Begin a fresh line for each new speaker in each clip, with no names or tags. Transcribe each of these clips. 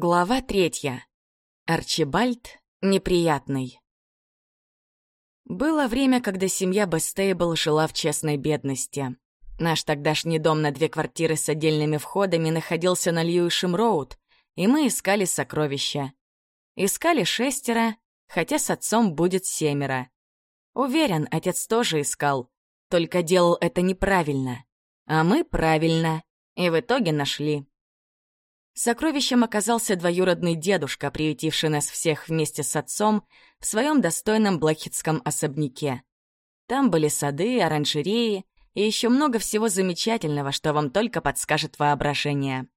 Глава третья. Арчибальд неприятный. Было время, когда семья Бестейбл жила в честной бедности. Наш тогдашний дом на две квартиры с отдельными входами находился на Льюишем-Роуд, и мы искали сокровища. Искали шестеро, хотя с отцом будет семеро. Уверен, отец тоже искал, только делал это неправильно. А мы правильно, и в итоге нашли. Сокровищем оказался двоюродный дедушка, приютивший нас всех вместе с отцом в своем достойном блэкхитском особняке. Там были сады, оранжереи и еще много всего замечательного, что вам только подскажет воображение.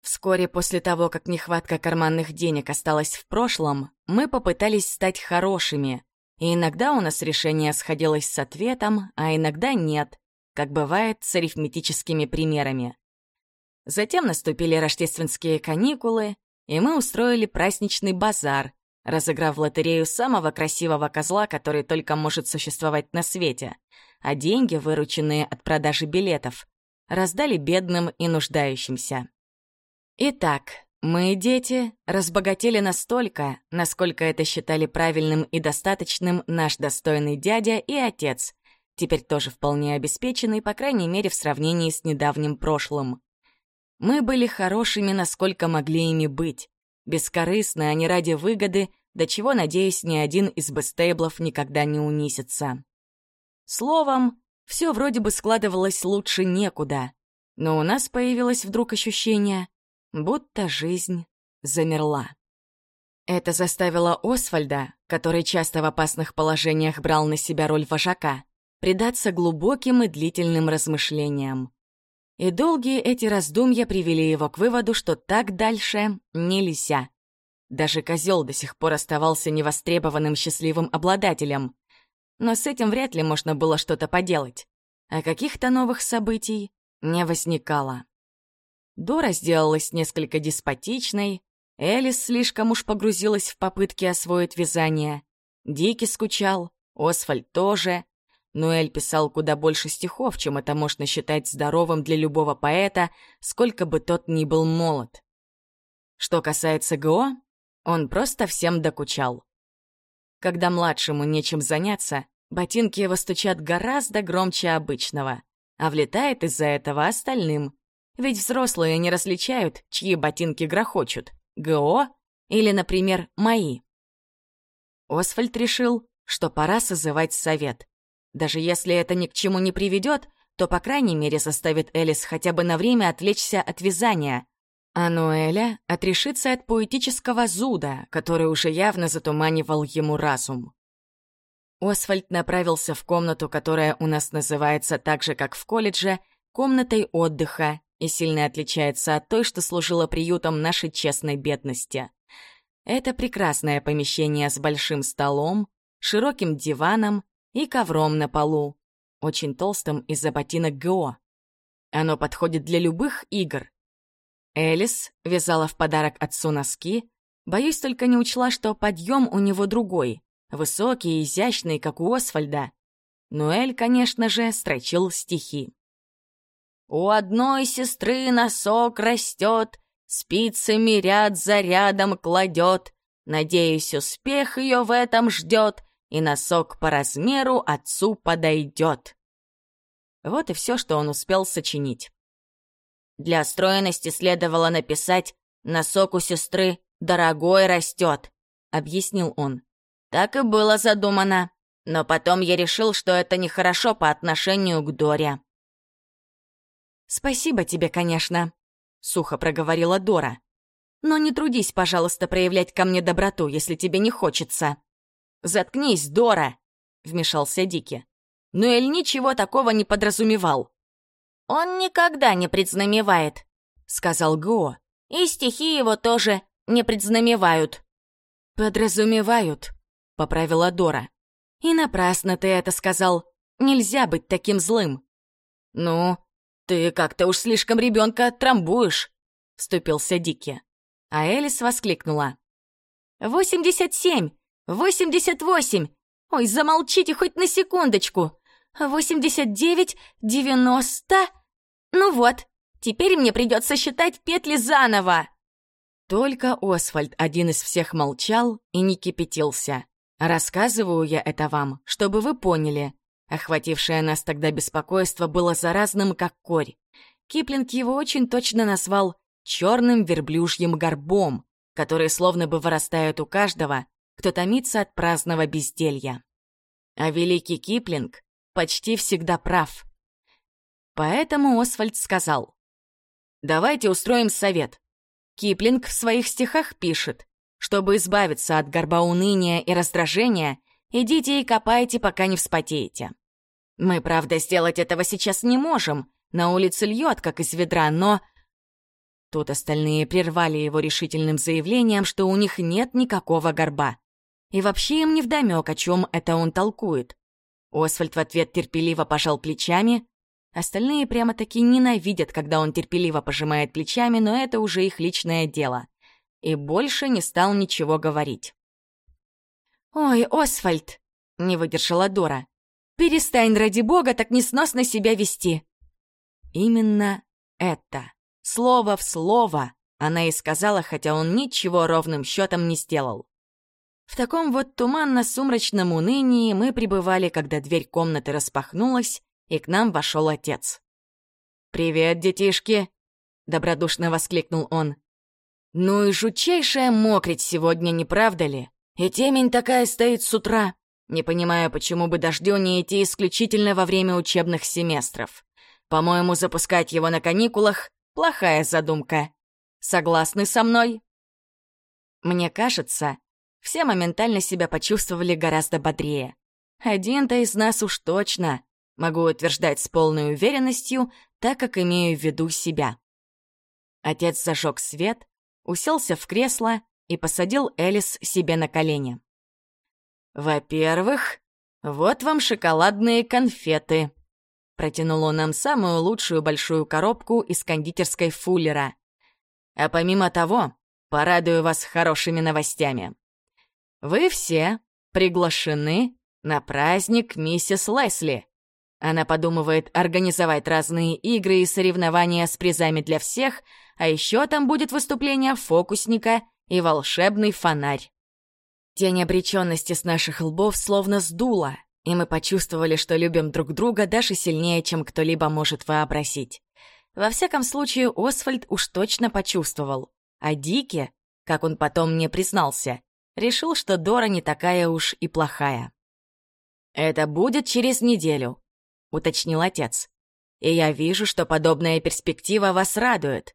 Вскоре после того, как нехватка карманных денег осталась в прошлом, мы попытались стать хорошими, и иногда у нас решение сходилось с ответом, а иногда нет, как бывает с арифметическими примерами. Затем наступили рождественские каникулы, и мы устроили праздничный базар, разыграв лотерею самого красивого козла, который только может существовать на свете, а деньги, вырученные от продажи билетов, раздали бедным и нуждающимся. Итак, мы, дети, разбогатели настолько, насколько это считали правильным и достаточным наш достойный дядя и отец, теперь тоже вполне обеспеченный, по крайней мере, в сравнении с недавним прошлым. Мы были хорошими, насколько могли ими быть. Бескорыстны, а не ради выгоды, до чего, надеюсь, ни один из бестейблов никогда не унисится. Словом, все вроде бы складывалось лучше некуда. Но у нас появилось вдруг ощущение, будто жизнь замерла. Это заставило Освальда, который часто в опасных положениях брал на себя роль вожака, предаться глубоким и длительным размышлениям. И долгие эти раздумья привели его к выводу, что так дальше нельзя. Даже козел до сих пор оставался невостребованным счастливым обладателем. Но с этим вряд ли можно было что-то поделать. А каких-то новых событий не возникало. Дора сделалась несколько деспотичной, Элис слишком уж погрузилась в попытки освоить вязание, Дики скучал, Освальд тоже, Нуэль писал куда больше стихов, чем это можно считать здоровым для любого поэта, сколько бы тот ни был молод. Что касается ГО, он просто всем докучал. Когда младшему нечем заняться, ботинки его стучат гораздо громче обычного, а влетает из-за этого остальным. Ведь взрослые не различают, чьи ботинки грохочут — ГО или, например, мои. Освальд решил, что пора созывать совет. Даже если это ни к чему не приведет, то, по крайней мере, заставит Элис хотя бы на время отвлечься от вязания. А Ноэля отрешится от поэтического зуда, который уже явно затуманивал ему разум. Освальд направился в комнату, которая у нас называется так же, как в колледже, комнатой отдыха, и сильно отличается от той, что служила приютом нашей честной бедности. Это прекрасное помещение с большим столом, широким диваном и ковром на полу, очень толстым из-за ботинок ГО. Оно подходит для любых игр. Элис вязала в подарок отцу носки, боюсь, только не учла, что подъем у него другой, высокий и изящный, как у Освальда. Ноэль, конечно же, строчил стихи. «У одной сестры носок растет, спицами ряд за рядом кладет. Надеюсь, успех ее в этом ждет, и носок по размеру отцу подойдет. Вот и все, что он успел сочинить. Для стройности следовало написать «Носок у сестры дорогой растет», — объяснил он. Так и было задумано, но потом я решил, что это нехорошо по отношению к Доре. «Спасибо тебе, конечно», — сухо проговорила Дора. «Но не трудись, пожалуйста, проявлять ко мне доброту, если тебе не хочется». «Заткнись, Дора!» — вмешался Дики. Но Эль ничего такого не подразумевал. «Он никогда не предзнамевает», — сказал Го. «И стихи его тоже не предзнамевают». «Подразумевают», — поправила Дора. «И напрасно ты это сказал. Нельзя быть таким злым». «Ну, ты как-то уж слишком ребенка трамбуешь», — вступился Дики. А Элис воскликнула. «Восемьдесят семь! «Восемьдесят восемь! Ой, замолчите хоть на секундочку! Восемьдесят девять, девяносто... Ну вот, теперь мне придется считать петли заново!» Только Освальд один из всех молчал и не кипятился. Рассказываю я это вам, чтобы вы поняли. Охватившее нас тогда беспокойство было заразным, как корь. Киплинг его очень точно назвал «черным верблюжьим горбом», который словно бы вырастает у каждого, кто томится от праздного безделья. А великий Киплинг почти всегда прав. Поэтому Освальд сказал, «Давайте устроим совет. Киплинг в своих стихах пишет, чтобы избавиться от горба уныния и раздражения, идите и копайте, пока не вспотеете. Мы, правда, сделать этого сейчас не можем, на улице льет, как из ведра, но... Тут остальные прервали его решительным заявлением, что у них нет никакого горба. И вообще им невдомёк, о чем это он толкует. Освальд в ответ терпеливо пожал плечами. Остальные прямо-таки ненавидят, когда он терпеливо пожимает плечами, но это уже их личное дело. И больше не стал ничего говорить. «Ой, Освальд!» — не выдержала Дора. «Перестань, ради бога, так несносно себя вести!» Именно это, слово в слово, она и сказала, хотя он ничего ровным счетом не сделал. В таком вот туманно-сумрачном унынии мы пребывали, когда дверь комнаты распахнулась, и к нам вошел отец. «Привет, детишки!» — добродушно воскликнул он. «Ну и жутчайшая мокрить сегодня, не правда ли? И темень такая стоит с утра. Не понимаю, почему бы дождю не идти исключительно во время учебных семестров. По-моему, запускать его на каникулах — плохая задумка. Согласны со мной?» Мне кажется, все моментально себя почувствовали гораздо бодрее. Один-то из нас уж точно, могу утверждать с полной уверенностью, так как имею в виду себя. Отец зажег свет, уселся в кресло и посадил Элис себе на колени. «Во-первых, вот вам шоколадные конфеты», Протянул он нам самую лучшую большую коробку из кондитерской Фуллера. А помимо того, порадую вас хорошими новостями. Вы все приглашены на праздник миссис Лесли. Она подумывает организовать разные игры и соревнования с призами для всех, а еще там будет выступление фокусника и волшебный фонарь. Тень обреченности с наших лбов словно сдула, и мы почувствовали, что любим друг друга даже сильнее, чем кто-либо может вообразить. Во всяком случае, Освальд уж точно почувствовал. А Дики, как он потом мне признался, решил, что Дора не такая уж и плохая. «Это будет через неделю», — уточнил отец. «И я вижу, что подобная перспектива вас радует.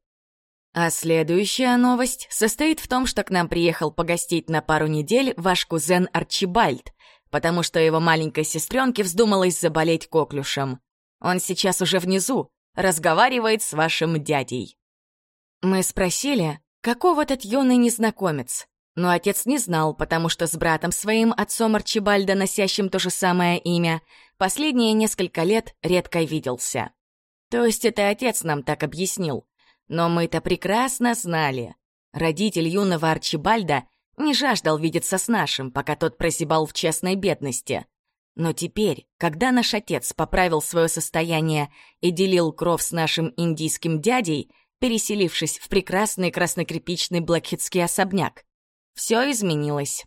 А следующая новость состоит в том, что к нам приехал погостить на пару недель ваш кузен Арчибальд, потому что его маленькой сестренке вздумалось заболеть коклюшем. Он сейчас уже внизу, разговаривает с вашим дядей». Мы спросили, каков этот юный незнакомец, но отец не знал, потому что с братом своим, отцом Арчибальда, носящим то же самое имя, последние несколько лет редко виделся. То есть это отец нам так объяснил. Но мы-то прекрасно знали. Родитель юного Арчибальда не жаждал видеться с нашим, пока тот прозябал в честной бедности. Но теперь, когда наш отец поправил свое состояние и делил кров с нашим индийским дядей, переселившись в прекрасный краснокрепичный блэкхитский особняк, все изменилось.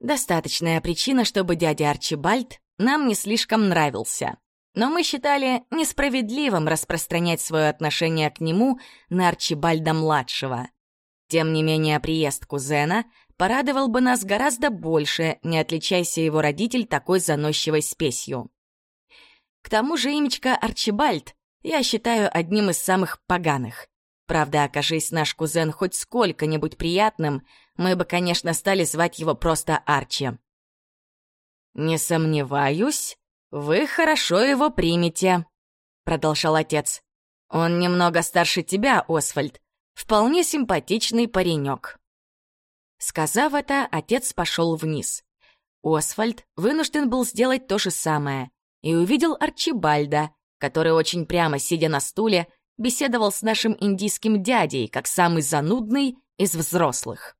Достаточная причина, чтобы дядя Арчибальд нам не слишком нравился. Но мы считали несправедливым распространять свое отношение к нему на Арчибальда-младшего. Тем не менее, приезд кузена порадовал бы нас гораздо больше, не отличайся его родитель такой заносчивой спесью. К тому же имечко Арчибальд я считаю одним из самых поганых. Правда, окажись наш кузен хоть сколько-нибудь приятным, мы бы, конечно, стали звать его просто Арчи. «Не сомневаюсь, вы хорошо его примете», — продолжал отец. «Он немного старше тебя, Освальд. Вполне симпатичный паренек». Сказав это, отец пошел вниз. Освальд вынужден был сделать то же самое и увидел Арчибальда, который очень прямо сидя на стуле беседовал с нашим индийским дядей, как самый занудный из взрослых.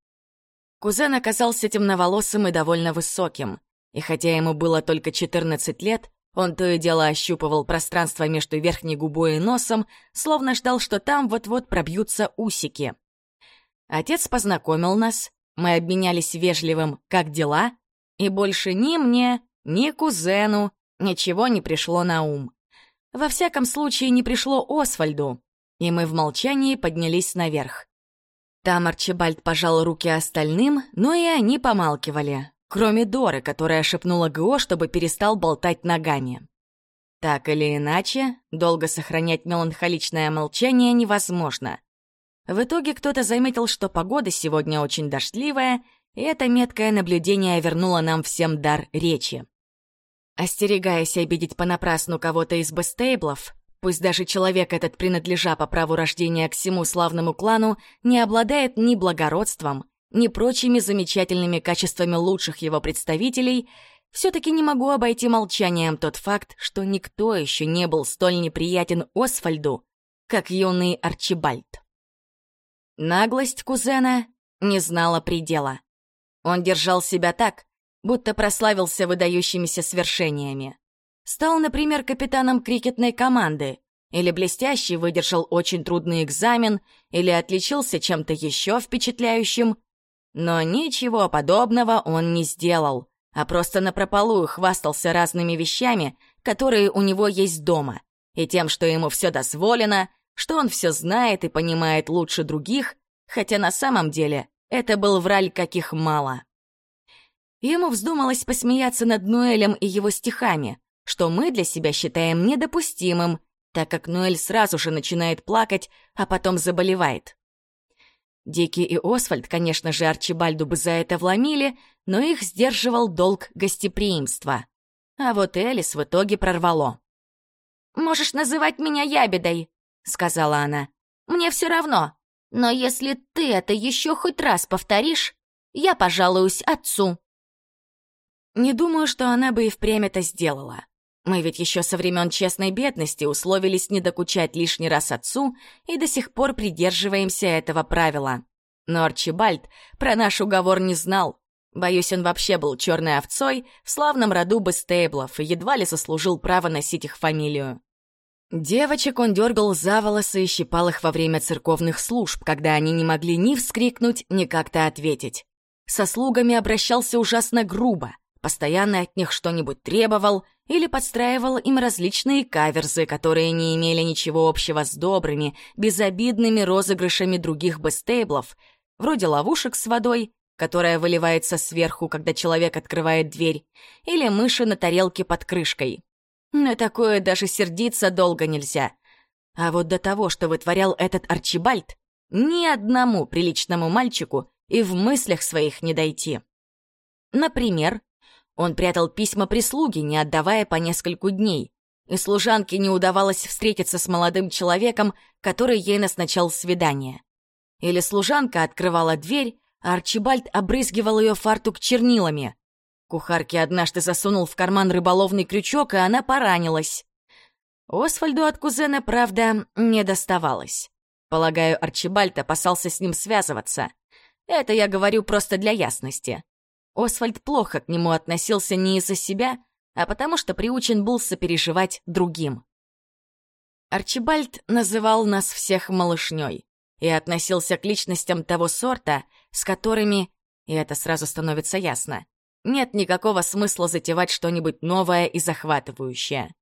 Кузен оказался темноволосым и довольно высоким, и хотя ему было только 14 лет, он то и дело ощупывал пространство между верхней губой и носом, словно ждал, что там вот-вот пробьются усики. Отец познакомил нас, мы обменялись вежливым «как дела?» и больше ни мне, ни кузену ничего не пришло на ум. Во всяком случае, не пришло Освальду, и мы в молчании поднялись наверх. Там Арчибальд пожал руки остальным, но и они помалкивали, кроме Доры, которая шепнула ГО, чтобы перестал болтать ногами. Так или иначе, долго сохранять меланхоличное молчание невозможно. В итоге кто-то заметил, что погода сегодня очень дождливая, и это меткое наблюдение вернуло нам всем дар речи. Остерегаясь обидеть понапрасну кого-то из бестейблов, пусть даже человек этот, принадлежа по праву рождения к всему славному клану, не обладает ни благородством, ни прочими замечательными качествами лучших его представителей, все-таки не могу обойти молчанием тот факт, что никто еще не был столь неприятен Освальду, как юный Арчибальд. Наглость кузена не знала предела. Он держал себя так, будто прославился выдающимися свершениями. Стал, например, капитаном крикетной команды, или блестяще выдержал очень трудный экзамен, или отличился чем-то еще впечатляющим. Но ничего подобного он не сделал, а просто напропалую хвастался разными вещами, которые у него есть дома, и тем, что ему все дозволено, что он все знает и понимает лучше других, хотя на самом деле это был враль каких мало. Ему вздумалось посмеяться над Нуэлем и его стихами, что мы для себя считаем недопустимым, так как Нуэль сразу же начинает плакать, а потом заболевает. Дики и Освальд, конечно же, Арчибальду бы за это вломили, но их сдерживал долг гостеприимства. А вот Элис в итоге прорвало. «Можешь называть меня ябедой», — сказала она. «Мне все равно. Но если ты это еще хоть раз повторишь, я пожалуюсь отцу». Не думаю, что она бы и впрямь это сделала. Мы ведь еще со времен честной бедности условились не докучать лишний раз отцу и до сих пор придерживаемся этого правила. Но Арчибальд про наш уговор не знал. Боюсь, он вообще был черной овцой в славном роду Бестейблов и едва ли заслужил право носить их фамилию. Девочек он дергал за волосы и щипал их во время церковных служб, когда они не могли ни вскрикнуть, ни как-то ответить. Со слугами обращался ужасно грубо — постоянно от них что-нибудь требовал или подстраивал им различные каверзы, которые не имели ничего общего с добрыми, безобидными розыгрышами других бестейблов, вроде ловушек с водой, которая выливается сверху, когда человек открывает дверь, или мыши на тарелке под крышкой. На такое даже сердиться долго нельзя. А вот до того, что вытворял этот Арчибальд, ни одному приличному мальчику и в мыслях своих не дойти. Например, он прятал письма прислуги, не отдавая по нескольку дней. И служанке не удавалось встретиться с молодым человеком, который ей назначал свидание. Или служанка открывала дверь, а Арчибальд обрызгивал ее фартук чернилами. Кухарке однажды засунул в карман рыболовный крючок, и она поранилась. Освальду от кузена, правда, не доставалось. Полагаю, Арчибальд опасался с ним связываться. Это я говорю просто для ясности. Освальд плохо к нему относился не из-за себя, а потому что приучен был сопереживать другим. Арчибальд называл нас всех малышней и относился к личностям того сорта, с которыми, и это сразу становится ясно, нет никакого смысла затевать что-нибудь новое и захватывающее.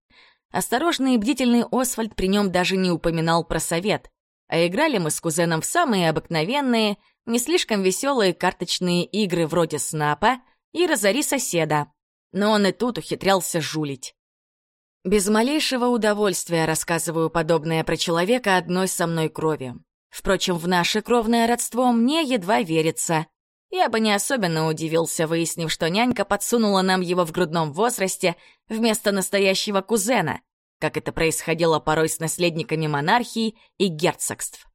Осторожный и бдительный Освальд при нем даже не упоминал про совет, а играли мы с кузеном в самые обыкновенные, не слишком веселые карточные игры вроде «Снапа» и «Разори соседа». Но он и тут ухитрялся жулить. Без малейшего удовольствия рассказываю подобное про человека одной со мной крови. Впрочем, в наше кровное родство мне едва верится. Я бы не особенно удивился, выяснив, что нянька подсунула нам его в грудном возрасте вместо настоящего кузена, как это происходило порой с наследниками монархии и герцогств.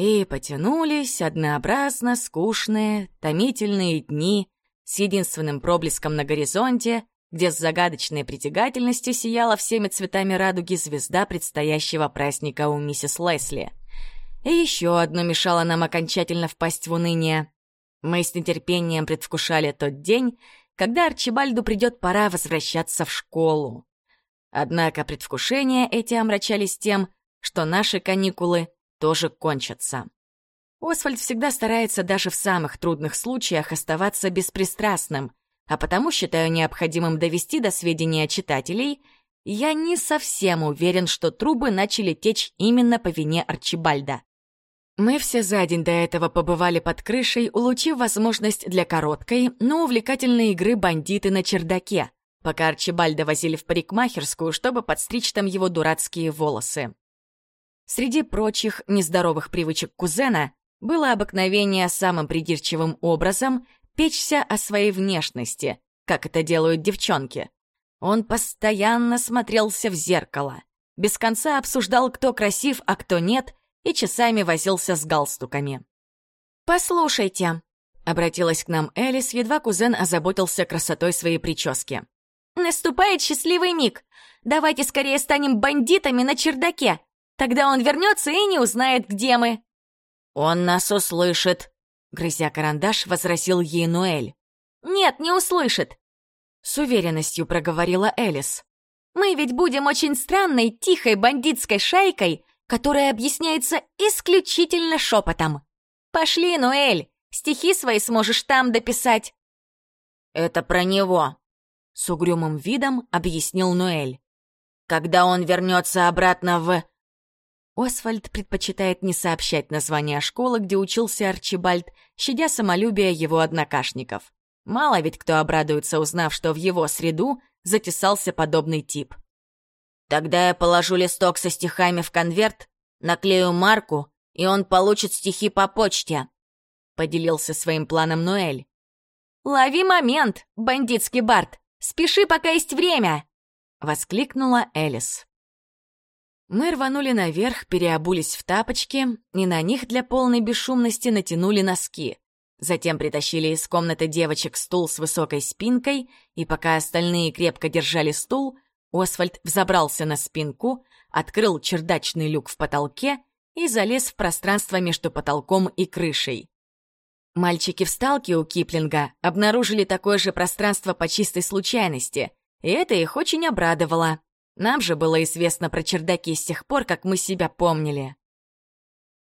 И потянулись однообразно скучные, томительные дни с единственным проблеском на горизонте, где с загадочной притягательностью сияла всеми цветами радуги звезда предстоящего праздника у миссис Лесли. И еще одно мешало нам окончательно впасть в уныние. Мы с нетерпением предвкушали тот день, когда Арчибальду придет пора возвращаться в школу. Однако предвкушения эти омрачались тем, что наши каникулы тоже кончатся. Освальд всегда старается даже в самых трудных случаях оставаться беспристрастным, а потому считаю необходимым довести до сведения читателей, я не совсем уверен, что трубы начали течь именно по вине Арчибальда. Мы все за день до этого побывали под крышей, улучив возможность для короткой, но увлекательной игры «Бандиты на чердаке», пока Арчибальда возили в парикмахерскую, чтобы подстричь там его дурацкие волосы. Среди прочих нездоровых привычек кузена было обыкновение самым придирчивым образом печься о своей внешности, как это делают девчонки. Он постоянно смотрелся в зеркало, без конца обсуждал, кто красив, а кто нет, и часами возился с галстуками. «Послушайте», — обратилась к нам Элис, едва кузен озаботился красотой своей прически. «Наступает счастливый миг. Давайте скорее станем бандитами на чердаке. Тогда он вернется и не узнает, где мы».
«Он нас услышит», — грызя карандаш, возразил ей Нуэль.
«Нет, не услышит», — с уверенностью проговорила Элис. «Мы ведь будем очень странной, тихой бандитской шайкой, которая объясняется исключительно шепотом. Пошли, Нуэль, стихи свои сможешь там дописать».
«Это про него», — с угрюмым видом объяснил Нуэль. «Когда он вернется обратно в...»
Освальд предпочитает не сообщать название школы, где учился Арчибальд, щадя самолюбие его однокашников. Мало ведь кто обрадуется, узнав, что в его среду затесался подобный тип.
«Тогда я положу листок со стихами в конверт, наклею марку, и он получит стихи по почте», — поделился своим планом Ноэль.
«Лови момент, бандитский Барт! Спеши, пока есть время!» — воскликнула Элис. Мы рванули наверх, переобулись в тапочки, и на них для полной бесшумности натянули носки. Затем притащили из комнаты девочек стул с высокой спинкой, и пока остальные крепко держали стул, Освальд взобрался на спинку, открыл чердачный люк в потолке и залез в пространство между потолком и крышей. Мальчики в сталке у Киплинга обнаружили такое же пространство по чистой случайности, и это их очень обрадовало. Нам же было известно про чердаки с тех пор, как мы себя помнили.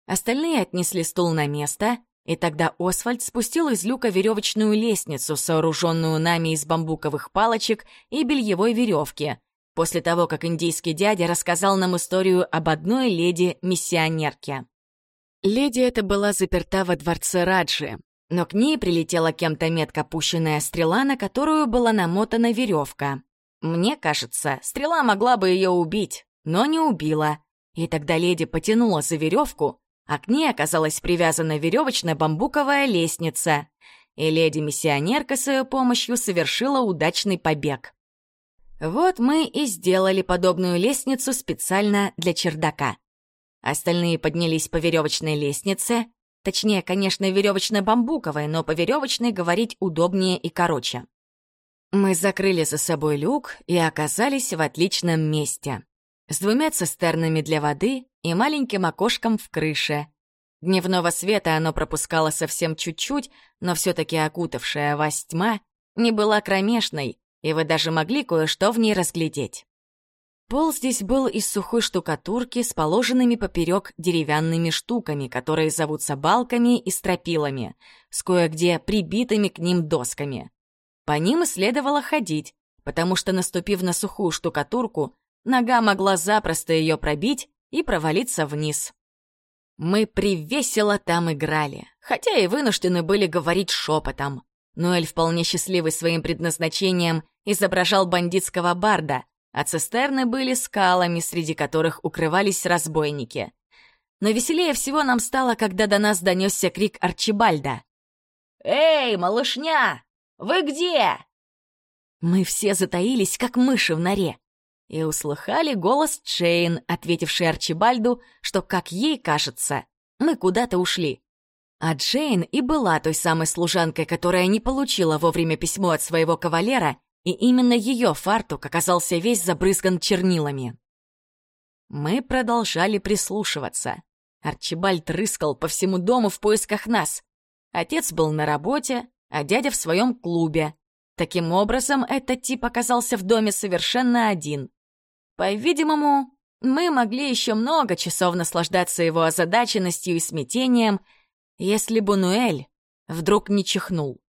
Остальные отнесли стул на место, и тогда Освальд спустил из люка веревочную лестницу, сооруженную нами из бамбуковых палочек и бельевой веревки, после того, как индийский дядя рассказал нам историю об одной леди-миссионерке. Леди эта была заперта во дворце Раджи, но к ней прилетела кем-то метко пущенная стрела, на которую была намотана веревка. Мне кажется, стрела могла бы ее убить, но не убила. И тогда леди потянула за веревку, а к ней оказалась привязана веревочная бамбуковая лестница. И леди-миссионерка с ее помощью совершила удачный побег. Вот мы и сделали подобную лестницу специально для чердака. Остальные поднялись по веревочной лестнице, точнее, конечно, веревочно-бамбуковой, но по веревочной говорить удобнее и короче. Мы закрыли за собой люк и оказались в отличном месте. С двумя цистернами для воды и маленьким окошком в крыше. Дневного света оно пропускало совсем чуть-чуть, но все-таки окутавшая вас тьма не была кромешной, и вы даже могли кое-что в ней разглядеть. Пол здесь был из сухой штукатурки с положенными поперек деревянными штуками, которые зовутся балками и стропилами, с кое-где прибитыми к ним досками. По ним и следовало ходить, потому что, наступив на сухую штукатурку, нога могла запросто ее пробить и провалиться вниз. Мы привесело там играли, хотя и вынуждены были говорить шепотом. Ноэль, вполне счастливый своим предназначением, изображал бандитского барда, а цистерны были скалами, среди которых укрывались разбойники. Но веселее всего нам стало, когда до нас донесся крик Арчибальда.
«Эй, малышня! Вы где?»
Мы все затаились, как мыши в норе, и услыхали голос Чейн, ответивший Арчибальду, что, как ей кажется, мы куда-то ушли. А Джейн и была той самой служанкой, которая не получила вовремя письмо от своего кавалера, и именно ее фартук оказался весь забрызган чернилами. Мы продолжали прислушиваться. Арчибальд рыскал по всему дому в поисках нас. Отец был на работе, а дядя в своем клубе. Таким образом, этот тип оказался в доме совершенно один. По-видимому, мы могли еще много часов наслаждаться его озадаченностью и смятением, если бы Нуэль вдруг не чихнул.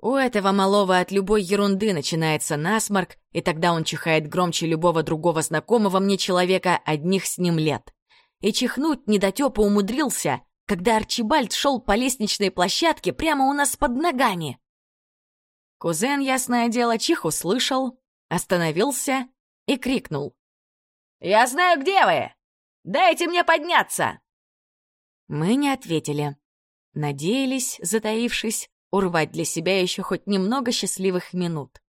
У этого малого от любой ерунды начинается насморк, и тогда он чихает громче любого другого знакомого мне человека одних с ним лет. И чихнуть недотёпа умудрился, когда Арчибальд шел по лестничной площадке прямо у нас под ногами. Кузен, ясное дело, чих услышал, остановился и крикнул. «Я знаю, где вы! Дайте мне подняться!» Мы не ответили. Надеялись, затаившись, урвать для себя еще хоть немного счастливых минут.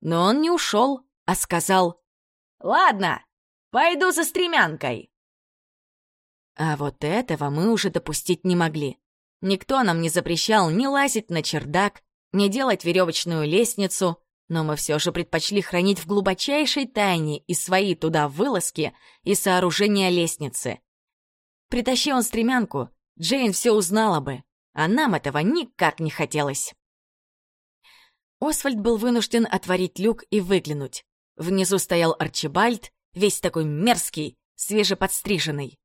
Но он не ушел, а сказал «Ладно, пойду за стремянкой». А вот этого мы уже допустить не могли. Никто нам не запрещал ни лазить на чердак, ни делать веревочную лестницу, но мы все же предпочли хранить в глубочайшей тайне и свои туда вылазки и сооружения лестницы. Притащи он стремянку, Джейн все узнала бы, а нам этого никак не хотелось. Освальд был вынужден отворить люк и выглянуть. Внизу стоял Арчибальд, весь такой мерзкий, свежеподстриженный.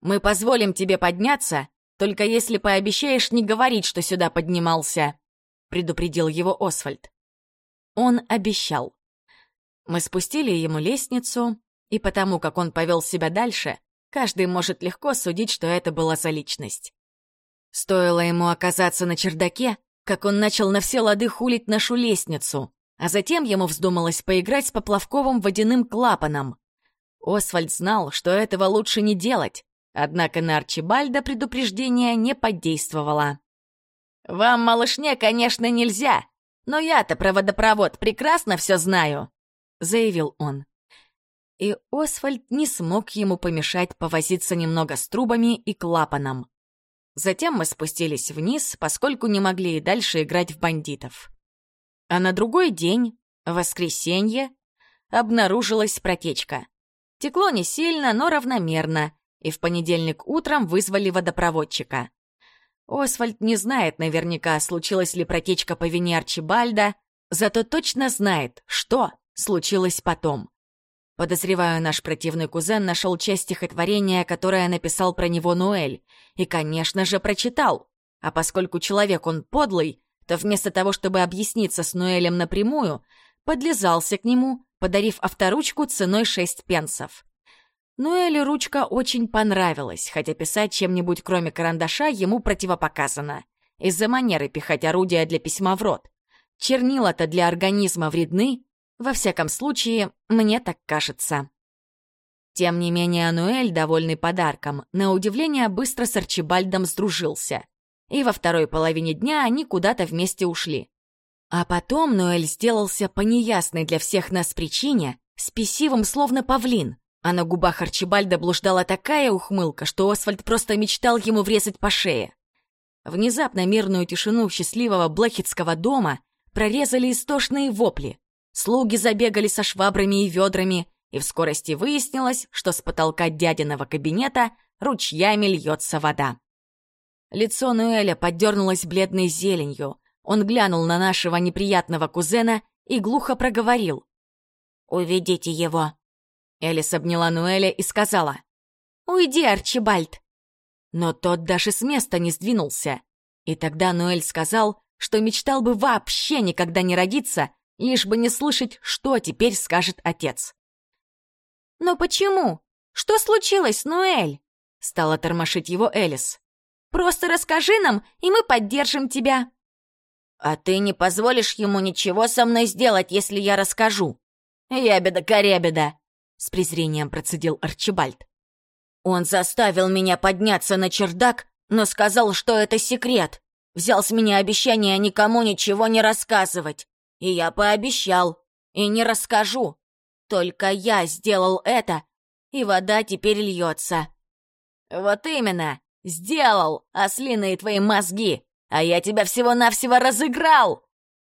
«Мы позволим тебе подняться, только если пообещаешь не говорить, что сюда поднимался», — предупредил его Освальд. Он обещал. Мы спустили ему лестницу, и потому, как он повел себя дальше, каждый может легко судить, что это была за личность. Стоило ему оказаться на чердаке, как он начал на все лады хулить нашу лестницу, а затем ему вздумалось поиграть с поплавковым водяным клапаном. Освальд знал, что этого лучше не делать, однако на Арчибальда предупреждение не подействовало. «Вам, малышне, конечно, нельзя, но я-то про водопровод прекрасно все знаю», — заявил он. И Освальд не смог ему помешать повозиться немного с трубами и клапаном. Затем мы спустились вниз, поскольку не могли и дальше играть в бандитов. А на другой день, воскресенье, обнаружилась протечка. Текло не сильно, но равномерно, и в понедельник утром вызвали водопроводчика. Освальд не знает наверняка, случилась ли протечка по вине Арчибальда, зато точно знает, что случилось потом. Подозреваю, наш противный кузен нашел часть стихотворения, которое написал про него Нуэль, и, конечно же, прочитал. А поскольку человек он подлый, то вместо того, чтобы объясниться с Нуэлем напрямую, подлезался к нему, подарив авторучку ценой шесть пенсов. Нуэлю ручка очень понравилась, хотя писать чем-нибудь кроме карандаша ему противопоказано. Из-за манеры пихать орудия для письма в рот. Чернила-то для организма вредны, во всяком случае, мне так кажется. Тем не менее, Ануэль, довольный подарком, на удивление быстро с Арчибальдом сдружился. И во второй половине дня они куда-то вместе ушли. А потом Ноэль сделался по неясной для всех нас причине спесивым, словно павлин, а на губах Арчибальда блуждала такая ухмылка, что Освальд просто мечтал ему врезать по шее. Внезапно мирную тишину счастливого Блэхетского дома прорезали истошные вопли. Слуги забегали со швабрами и ведрами, и в скорости выяснилось, что с потолка дядиного кабинета ручьями льется вода. Лицо Нуэля поддернулось бледной зеленью. Он глянул на нашего неприятного кузена и глухо проговорил. «Уведите его». Элис обняла Нуэля и сказала. «Уйди, Арчибальд». Но тот даже с места не сдвинулся. И тогда Нуэль сказал, что мечтал бы вообще никогда не родиться лишь бы не слышать, что теперь скажет отец. «Но почему? Что случилось, Нуэль?» — стала тормошить его Элис. «Просто расскажи нам, и мы поддержим тебя». «А ты не позволишь ему ничего со мной сделать, если я расскажу?» «Ябеда-корябеда!» — с презрением процедил Арчибальд. «Он заставил меня подняться на чердак, но сказал, что это секрет. Взял с меня обещание никому ничего не рассказывать. И я пообещал, и не расскажу. Только я сделал это, и вода теперь льется. Вот именно, сделал, ослиные твои мозги, а я тебя всего-навсего разыграл!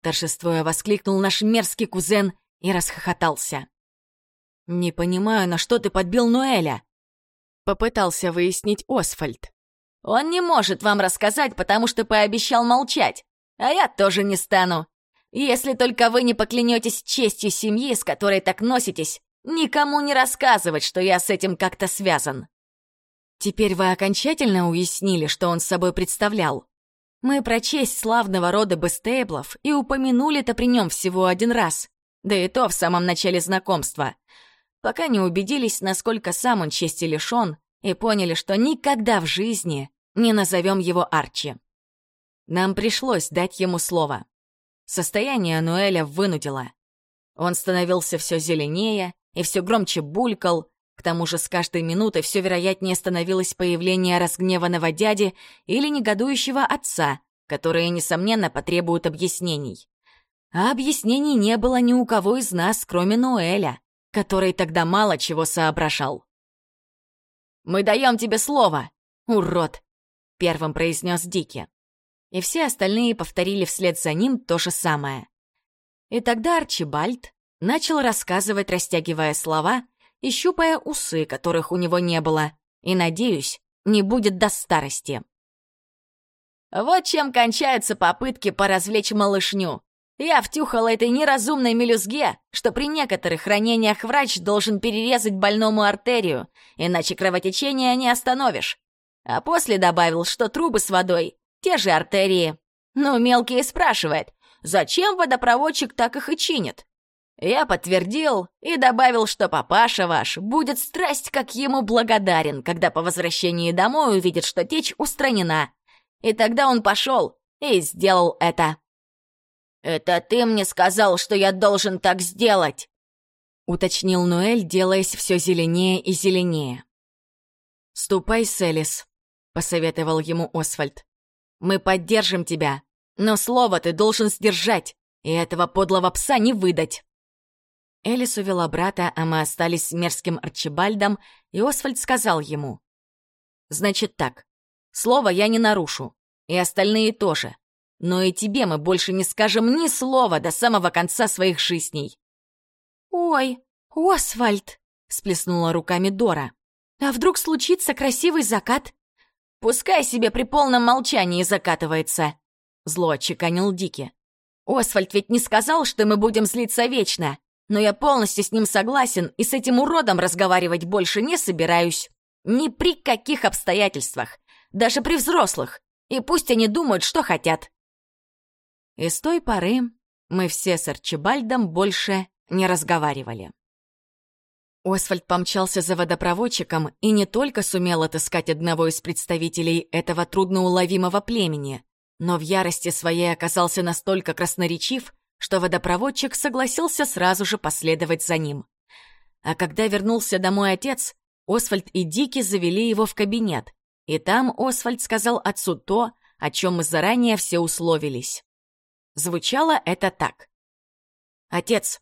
Торжествуя воскликнул наш мерзкий кузен и расхохотался. «Не понимаю, на что ты подбил Ноэля?» Попытался выяснить Освальд. «Он не может вам рассказать, потому что пообещал молчать, а я тоже не стану. Если только вы не поклянетесь честью семьи, с которой так носитесь, никому не рассказывать, что я с этим как-то связан. Теперь вы окончательно уяснили, что он собой представлял. Мы про честь славного рода Бестейблов и упомянули-то при нем всего один раз, да и то в самом начале знакомства, пока не убедились, насколько сам он чести лишён, и поняли, что никогда в жизни не назовем его Арчи. Нам пришлось дать ему слово. Состояние Нуэля вынудило. Он становился все зеленее и все громче булькал, к тому же с каждой минутой все вероятнее становилось появление разгневанного дяди или негодующего отца, которые, несомненно, потребуют объяснений. А объяснений не было ни у кого из нас, кроме Ноэля, который тогда мало чего соображал. «Мы даем тебе слово, урод!» — первым произнес Дики. И все остальные повторили вслед за ним то же самое. И тогда Арчибальд начал рассказывать, растягивая слова и щупая усы, которых у него не было, и, надеюсь, не будет до старости. Вот чем кончаются попытки поразвлечь малышню. Я втюхала этой неразумной мелюзге, что при некоторых ранениях врач должен перерезать больному артерию, иначе кровотечение не остановишь. А после добавил, что трубы с водой — те же артерии. Ну, мелкий спрашивает, зачем водопроводчик так их и чинит? Я подтвердил и добавил, что папаша ваш будет страсть как ему благодарен, когда по возвращении домой увидит, что течь устранена. И тогда он пошел и сделал это. «Это ты мне сказал, что я должен так сделать?» — уточнил Нуэль, делаясь все зеленее и зеленее. «Ступай, Селис», — посоветовал ему Освальд. «Мы поддержим тебя, но слово ты должен сдержать, и этого подлого пса не выдать». Элис увела брата, а мы остались с мерзким Арчибальдом, и Освальд сказал ему. «Значит так, слово я не нарушу, и остальные тоже, но и тебе мы больше не скажем ни слова до самого конца своих жизней».
«Ой, Освальд!» — сплеснула руками Дора. «А вдруг случится красивый закат?»
«Пускай себе при полном молчании закатывается», — зло отчеканил Дики. «Освальд ведь не сказал, что мы будем злиться вечно. Но я полностью с ним согласен и с этим уродом разговаривать больше не собираюсь. Ни при каких обстоятельствах. Даже при взрослых. И пусть они думают, что хотят. И с той поры мы все с Арчибальдом больше не разговаривали. Освальд помчался за водопроводчиком и не только сумел отыскать одного из представителей этого трудноуловимого племени, но в ярости своей оказался настолько красноречив, что водопроводчик согласился сразу же последовать за ним. А когда вернулся домой отец, Освальд и Дики завели его в кабинет, и там Освальд сказал отцу то, о чем мы заранее все условились. Звучало это так. «Отец,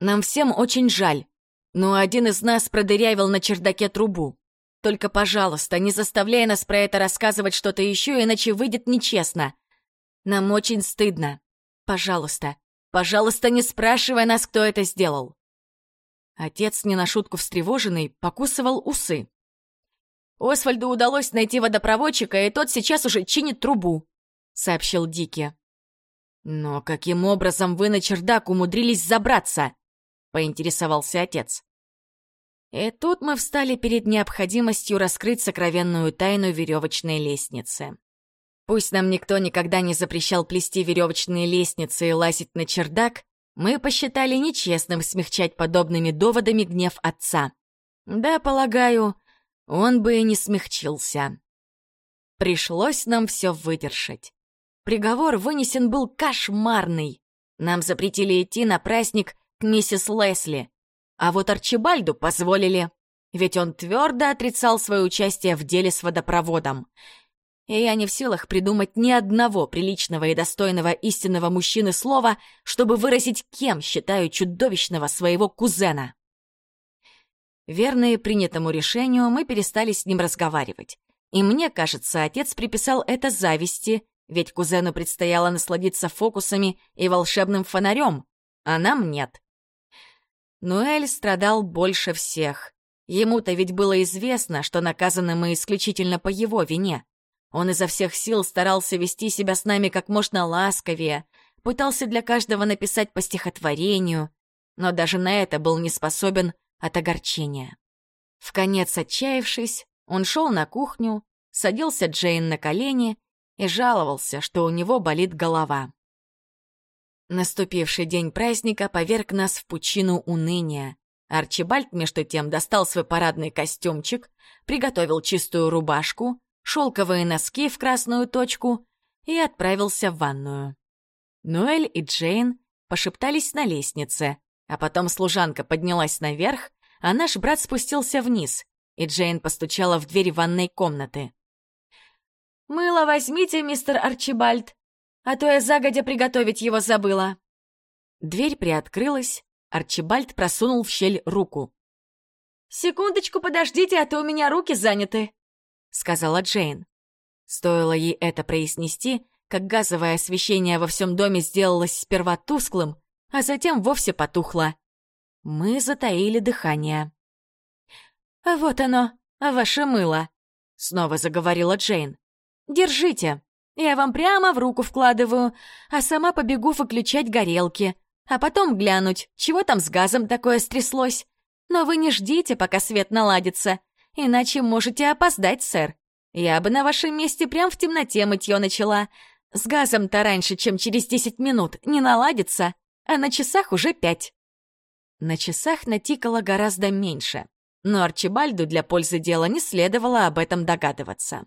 нам всем очень жаль, но один из нас продырявил на чердаке трубу. Только, пожалуйста, не заставляй нас про это рассказывать что-то еще, иначе выйдет нечестно. Нам очень стыдно. Пожалуйста, Пожалуйста, не спрашивай нас, кто это сделал. Отец, не на шутку встревоженный, покусывал усы. Освальду удалось найти водопроводчика, и тот сейчас уже чинит трубу, сообщил Дики. Но каким образом вы на чердак умудрились забраться? поинтересовался отец. И тут мы встали перед необходимостью раскрыть сокровенную тайну веревочной лестницы. Пусть нам никто никогда не запрещал плести веревочные лестницы и лазить на чердак, мы посчитали нечестным смягчать подобными доводами гнев отца. Да, полагаю, он бы и не смягчился. Пришлось нам все выдержать. Приговор вынесен был кошмарный. Нам запретили идти на праздник к миссис Лесли, а вот Арчибальду позволили, ведь он твердо отрицал свое участие в деле с водопроводом — и я не в силах придумать ни одного приличного и достойного истинного мужчины слова, чтобы выразить, кем считаю чудовищного своего кузена. Верные принятому решению, мы перестали с ним разговаривать. И мне кажется, отец приписал это зависти, ведь кузену предстояло насладиться фокусами и волшебным фонарем, а нам нет. Нуэль страдал больше всех. Ему-то ведь было известно, что наказаны мы исключительно по его вине. Он изо всех сил старался вести себя с нами как можно ласковее, пытался для каждого написать по стихотворению, но даже на это был не способен от огорчения. В конец отчаявшись, Он шел на кухню, садился Джейн на колени и жаловался, что у него болит голова. Наступивший день праздника поверг нас в пучину уныния. Арчибальд, между тем, достал свой парадный костюмчик, приготовил чистую рубашку, шелковые носки в красную точку и отправился в ванную. Ноэль и Джейн пошептались на лестнице, а потом служанка поднялась наверх, а наш брат спустился вниз, и Джейн постучала в дверь ванной комнаты. «Мыло возьмите, мистер Арчибальд, а то я загодя приготовить его забыла». Дверь приоткрылась, Арчибальд просунул в щель руку. «Секундочку подождите, а то у меня руки заняты», — сказала Джейн. Стоило ей это произнести, как газовое освещение во всем доме сделалось сперва тусклым, а затем вовсе потухло. Мы затаили дыхание. «А вот оно, ваше мыло», — снова заговорила Джейн. «Держите, я вам прямо в руку вкладываю, а сама побегу выключать горелки, а потом глянуть, чего там с газом такое стряслось. Но вы не ждите, пока свет наладится, иначе можете опоздать, сэр. Я бы на вашем месте прям в темноте мытье начала. С газом-то раньше, чем через десять минут, не наладится, а на часах уже пять. На часах натикало гораздо меньше, но Арчибальду для пользы дела не следовало об этом догадываться.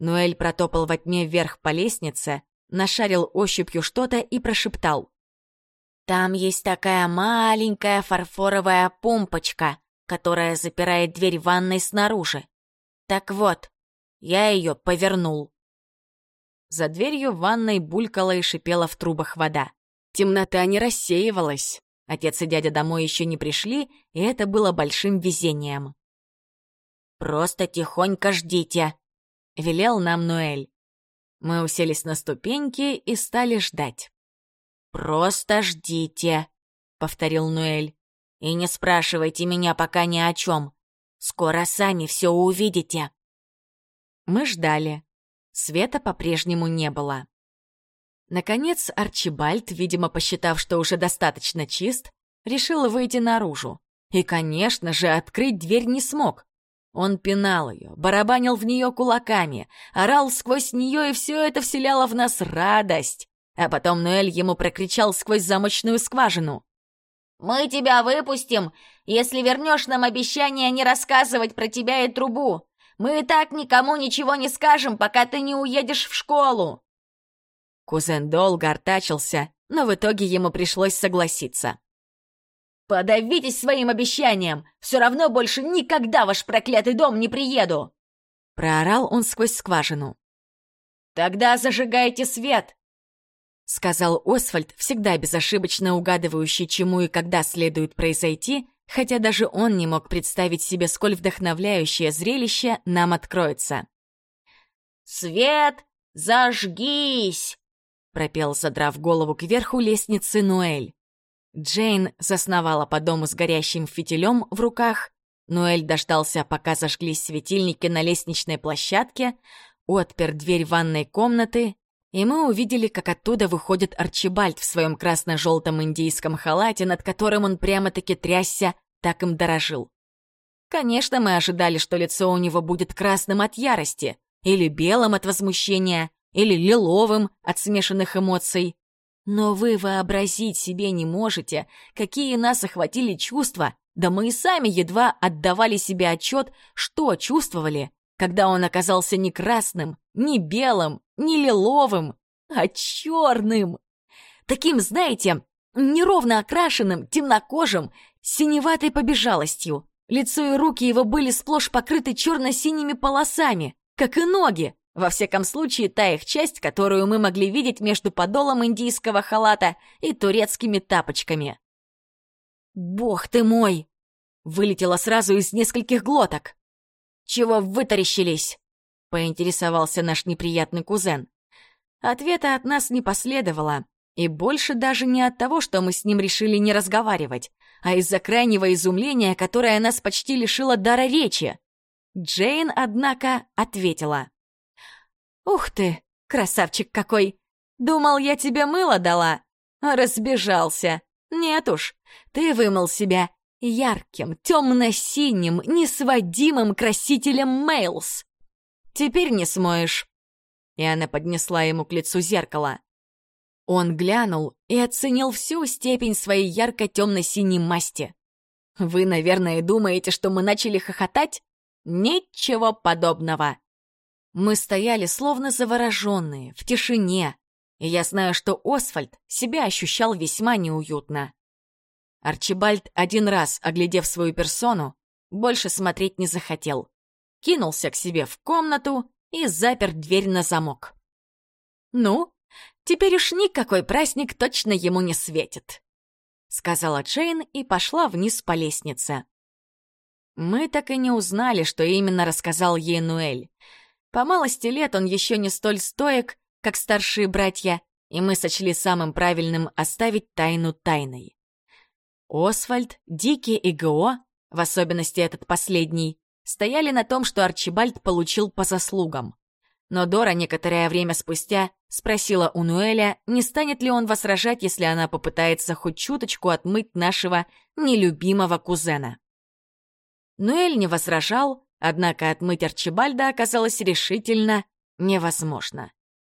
Ноэль протопал во тьме вверх по лестнице, нашарил ощупью что-то и прошептал.
«Там есть такая маленькая фарфоровая помпочка, которая запирает дверь ванной снаружи. Так вот, я ее повернул».
За дверью ванной булькала и шипела в трубах вода. Темнота не рассеивалась. Отец и дядя домой еще не пришли, и это было большим везением.
«Просто тихонько ждите», — велел нам Ноэль.
Мы уселись на ступеньки и стали ждать.
«Просто ждите», — повторил Ноэль. «И не спрашивайте меня пока ни о чем. Скоро сами все увидите».
Мы ждали. Света по-прежнему не было. Наконец, Арчибальд, видимо, посчитав, что уже достаточно чист, решил выйти наружу. И, конечно же, открыть дверь не смог. Он пинал ее, барабанил в нее кулаками, орал сквозь нее, и все это вселяло в нас радость. А потом Ноэль ему прокричал сквозь замочную скважину.
«Мы тебя выпустим, если вернешь нам обещание не рассказывать про тебя и трубу. Мы и так никому ничего не скажем, пока ты не уедешь в школу».
Кузен долго артачился, но в итоге ему пришлось согласиться.
«Подавитесь своим обещанием! Все равно больше никогда ваш проклятый дом не приеду!»
Проорал он сквозь скважину.
«Тогда зажигайте свет!»
Сказал Освальд, всегда безошибочно угадывающий, чему и когда следует произойти, хотя даже он не мог представить себе, сколь вдохновляющее зрелище нам откроется.
«Свет, зажгись!»
пропел, задрав голову кверху лестницы Ноэль. Джейн засновала по дому с горящим фитилем в руках. Ноэль дождался, пока зажглись светильники на лестничной площадке, отпер дверь ванной комнаты, и мы увидели, как оттуда выходит Арчибальд в своем красно-желтом индийском халате, над которым он прямо-таки трясся, так им дорожил. Конечно, мы ожидали, что лицо у него будет красным от ярости или белым от возмущения, или лиловым от смешанных эмоций. Но вы вообразить себе не можете, какие нас охватили чувства, да мы и сами едва отдавали себе отчет, что чувствовали, когда он оказался не красным, не белым, не лиловым, а черным. Таким, знаете, неровно окрашенным, темнокожим, синеватой побежалостью. Лицо и руки его были сплошь покрыты черно-синими полосами, как и ноги, во всяком случае, та их часть, которую мы могли видеть между подолом индийского халата и турецкими тапочками. «Бог ты мой!» — вылетело сразу из нескольких глоток. «Чего вытаращились?» — поинтересовался наш неприятный кузен. Ответа от нас не последовало, и больше даже не от того, что мы с ним решили не разговаривать, а из-за крайнего изумления, которое нас почти лишило дара речи. Джейн, однако, ответила. «Ух ты, красавчик какой! Думал, я тебе мыло дала!» Разбежался. Нет уж, ты вымыл себя, ярким, темно-синим, несводимым красителем Мейлс. Теперь не смоешь. И она поднесла ему к лицу зеркало. Он глянул и оценил всю степень своей ярко-темно-синей масти. Вы, наверное, думаете, что мы начали хохотать? Ничего подобного. Мы стояли словно завороженные, в тишине, и я знаю, что Освальд себя ощущал весьма неуютно. Арчибальд, один раз оглядев свою персону, больше смотреть не захотел. Кинулся к себе в комнату и запер дверь на замок. «Ну, теперь уж никакой праздник точно ему не светит», — сказала Джейн и пошла вниз по лестнице. Мы так и не узнали, что именно рассказал ей Нуэль. По малости лет он еще не столь стоек, как старшие братья, и мы сочли самым правильным оставить тайну тайной. Освальд, Дики и Го, в особенности этот последний, стояли на том, что Арчибальд получил по заслугам. Но Дора некоторое время спустя спросила у Нуэля, не станет ли он возражать, если она попытается хоть чуточку отмыть нашего нелюбимого кузена. Нуэль не возражал, однако отмыть Арчибальда оказалось решительно невозможно.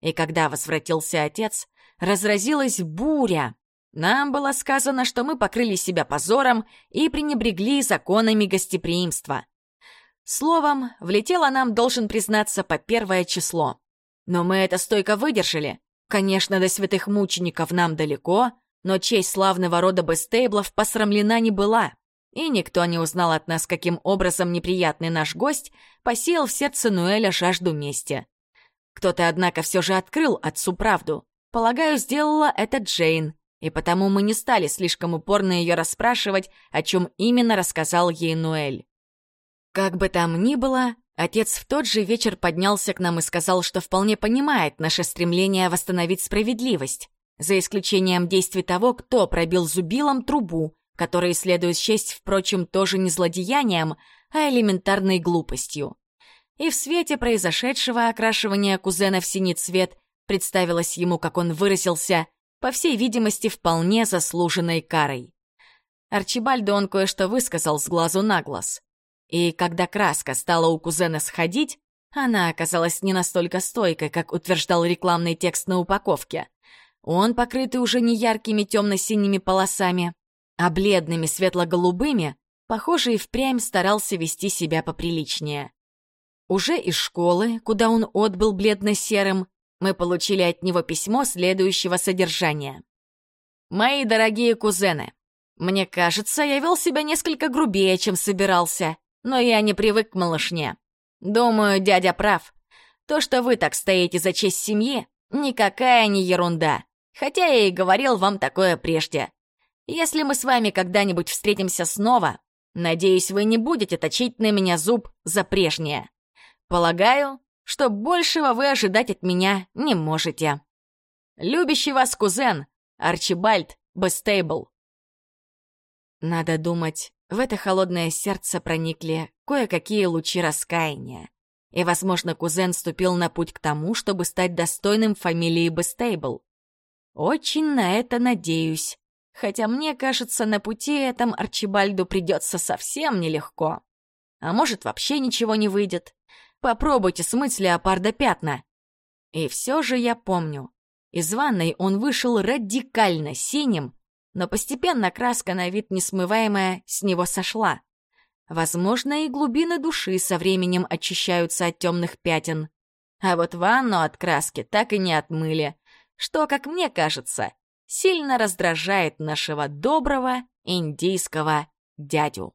И когда возвратился отец, разразилась буря. Нам было сказано, что мы покрыли себя позором и пренебрегли законами гостеприимства. Словом, влетело нам, должен признаться, по первое число. Но мы это стойко выдержали. Конечно, до святых мучеников нам далеко, но честь славного рода Бестейблов посрамлена не была. И никто не узнал от нас, каким образом неприятный наш гость посеял в сердце Нуэля жажду мести. Кто-то, однако, все же открыл отцу правду. Полагаю, сделала это Джейн, и потому мы не стали слишком упорно ее расспрашивать, о чем именно рассказал ей Нуэль. Как бы там ни было, отец в тот же вечер поднялся к нам и сказал, что вполне понимает наше стремление восстановить справедливость, за исключением действий того, кто пробил зубилом трубу, которые следует счесть, впрочем, тоже не злодеянием, а элементарной глупостью и в свете произошедшего окрашивания кузена в синий цвет представилось ему, как он выразился, по всей видимости, вполне заслуженной карой. Арчибальду он кое-что высказал с глазу на глаз. И когда краска стала у кузена сходить, она оказалась не настолько стойкой, как утверждал рекламный текст на упаковке. Он, покрытый уже не яркими темно-синими полосами, а бледными светло-голубыми, похоже, и впрямь старался вести себя поприличнее. Уже из школы, куда он отбыл бледно-серым, мы получили от него письмо следующего содержания. «Мои дорогие кузены, мне кажется, я вел себя несколько грубее, чем собирался, но я не привык к малышне. Думаю, дядя прав. То, что вы так стоите за честь семьи, никакая не ерунда, хотя я и говорил вам такое прежде. Если мы с вами когда-нибудь встретимся снова, надеюсь, вы не будете точить на меня зуб за прежнее. Полагаю, что большего вы ожидать от меня не можете. Любящий вас кузен Арчибальд Бестейбл. Надо думать, в это холодное сердце проникли кое-какие лучи раскаяния. И, возможно, кузен ступил на путь к тому, чтобы стать достойным фамилии Бестейбл. Очень на это надеюсь. Хотя мне кажется, на пути этом Арчибальду придется совсем нелегко. А может, вообще ничего не выйдет. Попробуйте смыть леопарда пятна. И все же я помню. Из ванной он вышел радикально синим, но постепенно краска на вид несмываемая с него сошла. Возможно, и глубины души со временем очищаются от темных пятен. А вот ванну от краски так и не отмыли, что, как мне кажется, сильно раздражает нашего доброго индийского дядю.